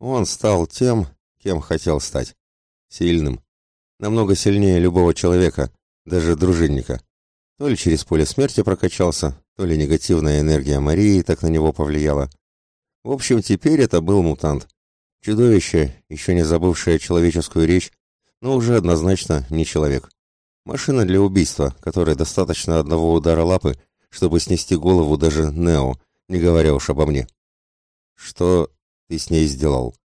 Он стал тем, кем хотел стать. Сильным. Намного сильнее любого человека, даже дружинника. То ли через поле смерти прокачался, то ли негативная энергия Марии так на него повлияла. В общем, теперь это был мутант. Чудовище, еще не забывшее человеческую речь, но уже однозначно не человек. Машина для убийства, которой достаточно одного удара лапы, чтобы снести голову даже Нео, не говоря уж обо мне. Что ты с ней сделал?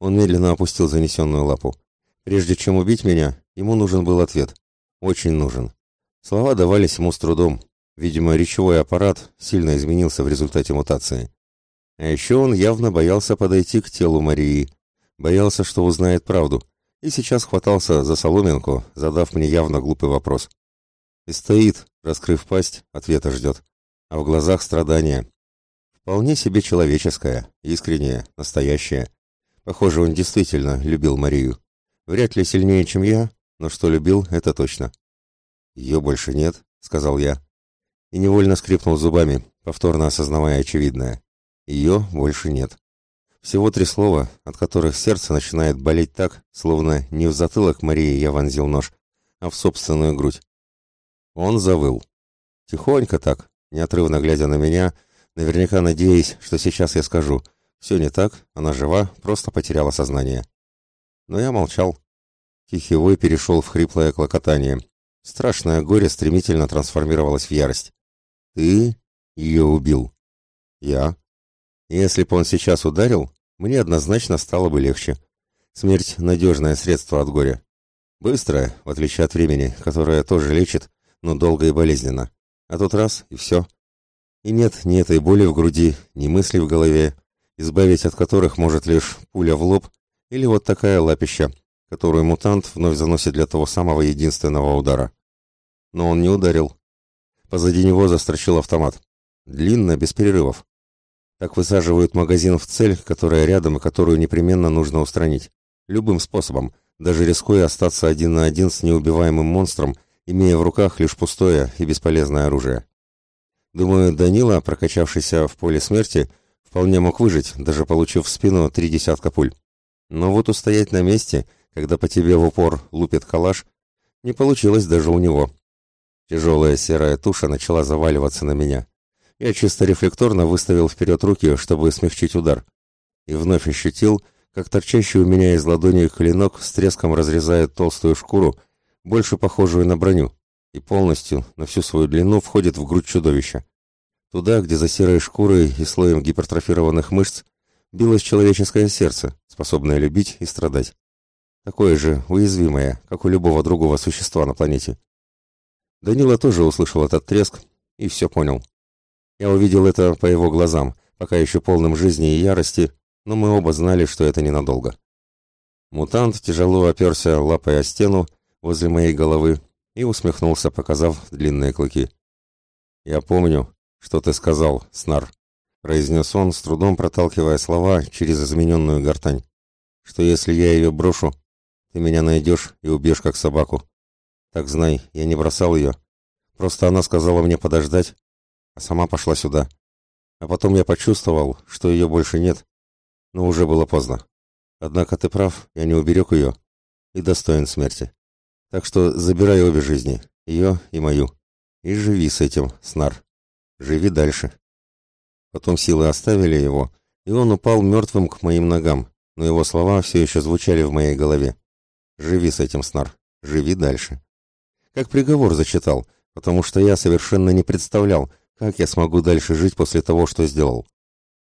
Он медленно опустил занесенную лапу. Прежде чем убить меня, ему нужен был ответ. Очень нужен. Слова давались ему с трудом. Видимо, речевой аппарат сильно изменился в результате мутации. А еще он явно боялся подойти к телу Марии. Боялся, что узнает правду. И сейчас хватался за соломинку, задав мне явно глупый вопрос. И стоит, раскрыв пасть, ответа ждет. А в глазах страдания. Вполне себе человеческое, искреннее, настоящее. Похоже, он действительно любил Марию. Вряд ли сильнее, чем я, но что любил, это точно. «Ее больше нет», — сказал я. И невольно скрипнул зубами, повторно осознавая очевидное. Ее больше нет. Всего три слова, от которых сердце начинает болеть так, словно не в затылок Марии я вонзил нож, а в собственную грудь. Он завыл. Тихонько так, неотрывно глядя на меня, наверняка надеясь, что сейчас я скажу. Все не так, она жива, просто потеряла сознание. Но я молчал. Тихий вой перешел в хриплое клокотание. Страшное горе стремительно трансформировалось в ярость. «Ты ее убил?» «Я?» Если бы он сейчас ударил, мне однозначно стало бы легче. Смерть — надежное средство от горя. Быстрое, в отличие от времени, которое тоже лечит, но долго и болезненно. А тут раз — и все. И нет ни этой боли в груди, ни мыслей в голове, избавить от которых может лишь пуля в лоб или вот такая лапища, которую мутант вновь заносит для того самого единственного удара. Но он не ударил. Позади него застрочил автомат. Длинно, без перерывов. Так высаживают магазин в цель, которая рядом и которую непременно нужно устранить. Любым способом, даже рискуя остаться один на один с неубиваемым монстром, имея в руках лишь пустое и бесполезное оружие. Думаю, Данила, прокачавшийся в поле смерти, вполне мог выжить, даже получив в спину три десятка пуль. Но вот устоять на месте, когда по тебе в упор лупит калаш, не получилось даже у него. Тяжелая серая туша начала заваливаться на меня. Я чисто рефлекторно выставил вперед руки, чтобы смягчить удар. И вновь ощутил, как торчащий у меня из ладони клинок с треском разрезает толстую шкуру, больше похожую на броню, и полностью, на всю свою длину, входит в грудь чудовища. Туда, где за серой шкурой и слоем гипертрофированных мышц билось человеческое сердце, способное любить и страдать. Такое же уязвимое, как у любого другого существа на планете. Данила тоже услышал этот треск и все понял. Я увидел это по его глазам, пока еще полным жизни и ярости, но мы оба знали, что это ненадолго. Мутант тяжело оперся лапой о стену возле моей головы и усмехнулся, показав длинные клыки. «Я помню, что ты сказал, Снар», — произнес он, с трудом проталкивая слова через измененную гортань, «что если я ее брошу, ты меня найдешь и убьешь как собаку. Так знай, я не бросал ее. Просто она сказала мне подождать, а сама пошла сюда. А потом я почувствовал, что ее больше нет, но уже было поздно. Однако ты прав, я не уберег ее и достоин смерти. Так что забирай обе жизни, ее и мою, и живи с этим, Снар. Живи дальше. Потом силы оставили его, и он упал мертвым к моим ногам, но его слова все еще звучали в моей голове. Живи с этим, Снар, живи дальше. Как приговор зачитал, потому что я совершенно не представлял, как я смогу дальше жить после того, что сделал?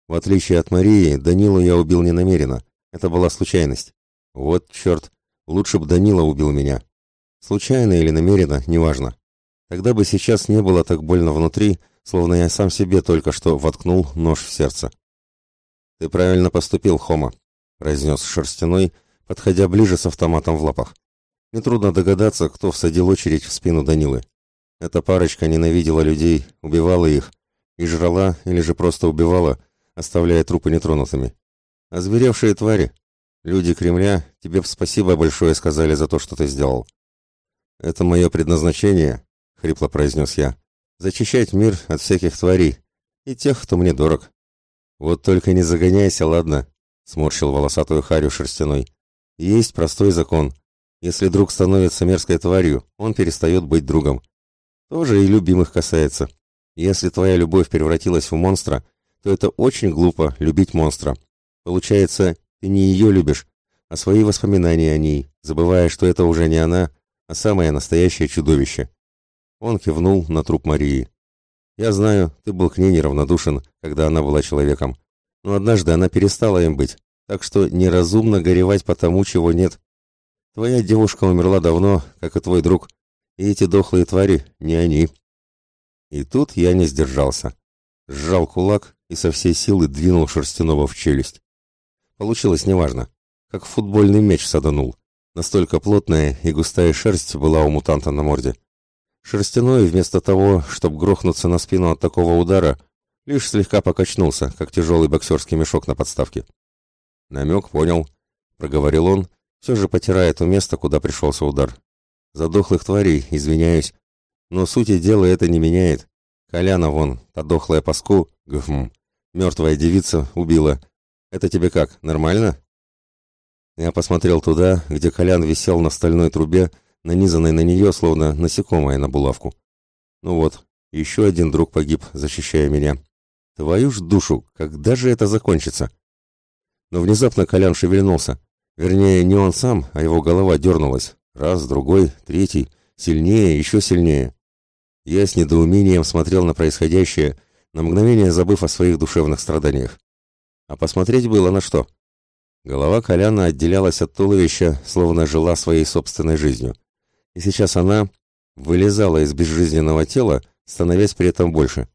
В отличие от Марии, Данилу я убил не намеренно. Это была случайность. Вот черт, лучше бы Данила убил меня. Случайно или намеренно, неважно. Тогда бы сейчас не было так больно внутри, словно я сам себе только что воткнул нож в сердце. «Ты правильно поступил, Хома», — произнес Шерстяной, подходя ближе с автоматом в лапах. Нетрудно догадаться, кто всадил очередь в спину Данилы. Эта парочка ненавидела людей, убивала их, и жрала или же просто убивала, оставляя трупы нетронутыми. Озверевшие твари. Люди Кремля, тебе спасибо большое сказали за то, что ты сделал. Это мое предназначение, хрипло произнес я, зачищать мир от всяких тварей и тех, кто мне дорог. Вот только не загоняйся, ладно? сморщил волосатую харю шерстяной. Есть простой закон. Если друг становится мерзкой тварью, он перестает быть другом. Тоже и любимых касается. Если твоя любовь превратилась в монстра, то это очень глупо любить монстра. Получается, ты не ее любишь, а свои воспоминания о ней, забывая, что это уже не она, а самое настоящее чудовище. Он кивнул на труп Марии. Я знаю, ты был к ней неравнодушен, когда она была человеком. Но однажды она перестала им быть, так что неразумно горевать по тому, чего нет. Твоя девушка умерла давно, как и твой друг, и эти дохлые твари не они. И тут я не сдержался. Сжал кулак и со всей силы двинул Шерстяного в челюсть. Получилось неважно, как футбольный мяч саданул. Настолько плотная и густая шерсть была у мутанта на морде. Шерстяной, вместо того, чтобы грохнуться на спину от такого удара, лишь слегка покачнулся, как тяжелый боксерский мешок на подставке. «Намек понял», — проговорил он, все же потирая то место, куда пришелся удар. «За дохлых тварей, извиняюсь, но сути дела это не меняет. Коляна вон, та дохлая паску, гфм, мертвая девица, убила. Это тебе как, нормально?» Я посмотрел туда, где Колян висел на стальной трубе, нанизанной на нее, словно насекомое на булавку. Ну вот, еще один друг погиб, защищая меня. Твою ж душу, когда же это закончится? Но внезапно Колян шевельнулся. Вернее, не он сам, а его голова дернулась. Раз, другой, третий, сильнее, еще сильнее. Я с недоумением смотрел на происходящее, на мгновение забыв о своих душевных страданиях. А посмотреть было на что. Голова Коляна отделялась от туловища, словно жила своей собственной жизнью. И сейчас она вылезала из безжизненного тела, становясь при этом больше.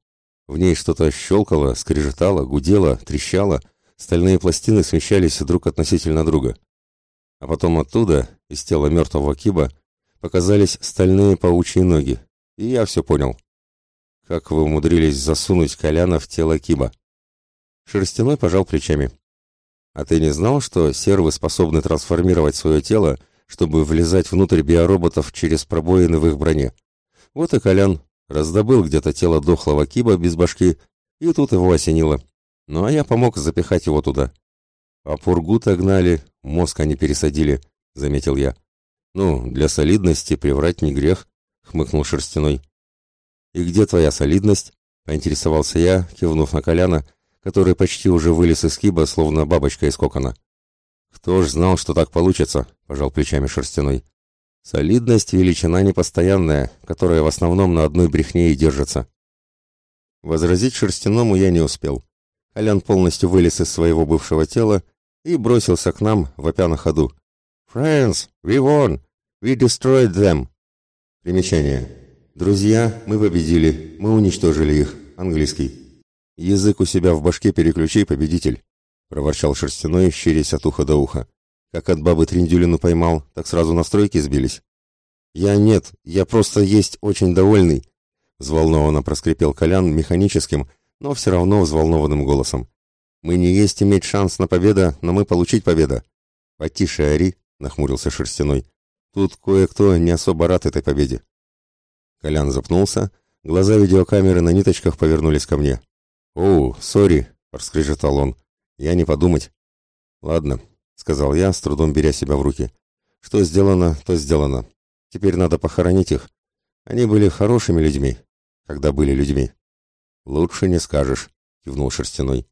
В ней что-то щелкало, скрежетало, гудело, трещало, стальные пластины смещались друг относительно друга. А потом оттуда, из тела мертвого киба, показались стальные паучьи ноги, и я все понял. Как вы умудрились засунуть Коляна в тело киба? Шерстяной пожал плечами. А ты не знал, что сервы способны трансформировать свое тело, чтобы влезать внутрь биороботов через пробоины в их броне? Вот и Колян раздобыл где-то тело дохлого киба без башки, и тут его осенило. Ну а я помог запихать его туда. А пургута гнали, мозг они пересадили, заметил я. Ну, для солидности приврать не грех, хмыкнул Шерстяной. И где твоя солидность? поинтересовался я, кивнув на Коляна, который почти уже вылез из киба, словно бабочка из кокона. «Кто ж знал, что так получится?» – пожал плечами Шерстяной. «Солидность – величина непостоянная, которая в основном на одной брехне и держится». Возразить Шерстяному я не успел. Колян полностью вылез из своего бывшего тела и бросился к нам, вопя на ходу. «Friends, we won! We destroyed them!» Примечание. «Друзья, мы победили, мы уничтожили их». Английский. «Язык у себя в башке переключи, победитель!» — проворчал Шерстяной, щерясь от уха до уха. «Как от бабы Триндюлину поймал, так сразу настройки сбились». «Я нет, я просто есть очень довольный», — взволнованно проскрипел Колян механическим, но все равно взволнованным голосом. «Мы не есть иметь шанс на победу, но мы получить победа». «Потише, Ари», — нахмурился Шерстяной. «Тут кое-кто не особо рад этой победе». Колян запнулся, глаза видеокамеры на ниточках повернулись ко мне. «О, сори», — проскрежетал он. «Я не подумать». «Ладно», — сказал я, с трудом беря себя в руки. «Что сделано, то сделано. Теперь надо похоронить их. Они были хорошими людьми, когда были людьми». «Лучше не скажешь», — кивнул Шерстяной.